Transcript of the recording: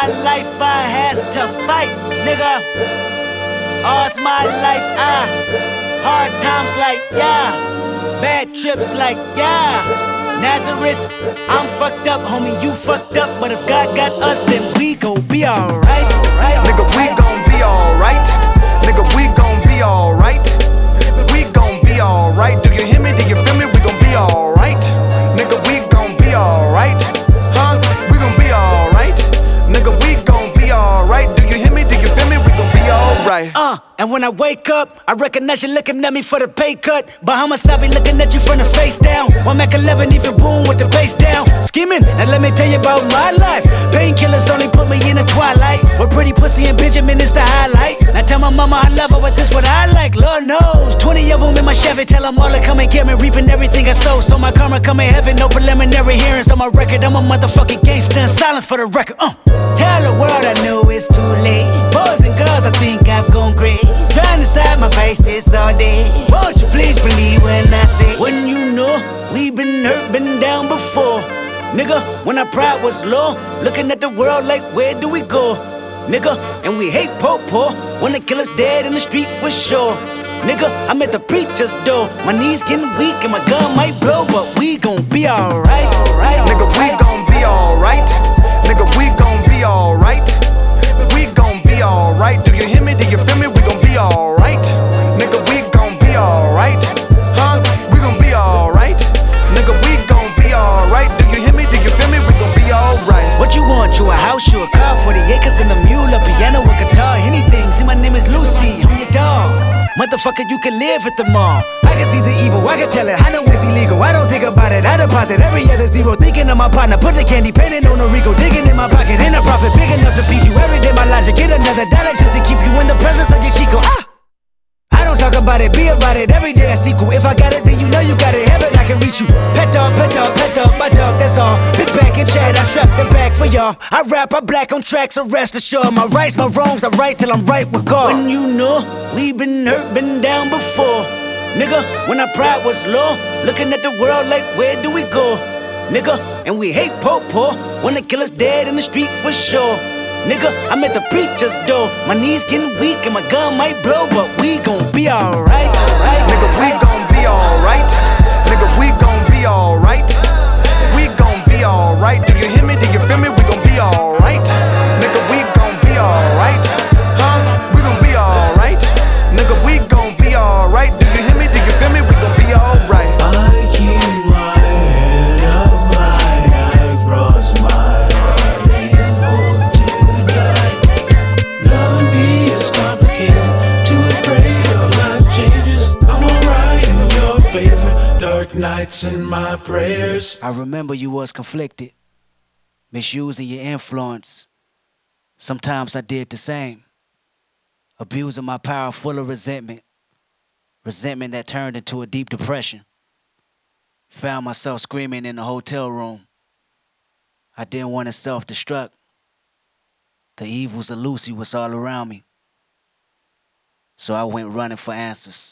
my life I has to fight, nigga. All's my life I hard times like yeah, bad trips like yeah. Nazareth, I'm fucked up, homie, you fucked up. But if God got us, then we gon' be alright. Right? Nigga, Uh, and when I wake up, I recognize you looking at me for the pay cut. Bahamas, I be looking at you from the face down. One Mac 11, even boom with the bass down. Skimming, now let me tell you about my life. Painkillers only put me in the twilight. With pretty pussy and Benjamin is the highlight. Now tell my mama I love her, but this what I like, Lord knows. 20 of them in my Chevy, tell them all to come and get me. Reaping everything I sow, so my karma come in heaven. No preliminary hearings on my record. I'm a motherfucking gangster. and Silence for the record. Uh. Tell the world I know it's too late. My faces all day. Won't you please believe when I say, when you know we've been hurt, been down before. Nigga, when our pride was low, looking at the world like, where do we go? Nigga, and we hate po po. Wanna kill us dead in the street for sure. Nigga, I'm at the preacher's door. My knees getting weak and my gun might blow, but we gon' be alright. Right, Nigga, we gon' be alright. Nigga, we gon' be alright. We gon' be alright. Do you hear me? Motherfucker, you can live at the mall. I can see the evil, I can tell it. I know it's illegal. I don't think about it. I deposit every other zero. Thinking of my partner, put the candy painting on a Rico. Digging in my pocket, in a profit big enough to feed you every day. My logic, get another dollar just to keep you in the presence about it, be about it. Every day I sequel. If I got it, then you know you got it. Heaven, I can reach you. Pet dog, pet dog, pet dog, my dog, that's all. Pick back and chat, I trap the back for y'all. I rap, I black on tracks, so rest assured. My rights, my wrongs, I right till I'm right with God. When you know we been hurt, been down before. Nigga, when our pride was low, looking at the world like, where do we go? Nigga, and we hate po po. Wanna kill us dead in the street for sure. Nigga, I'm at the preacher's door. My knees getting weak and my gun might blow, but we gon' be alright. Nights and my prayers. I remember you was conflicted, misusing your influence. Sometimes I did the same, abusing my power full of resentment, resentment that turned into a deep depression. Found myself screaming in the hotel room. I didn't want to self destruct. The evils of Lucy was all around me. So I went running for answers.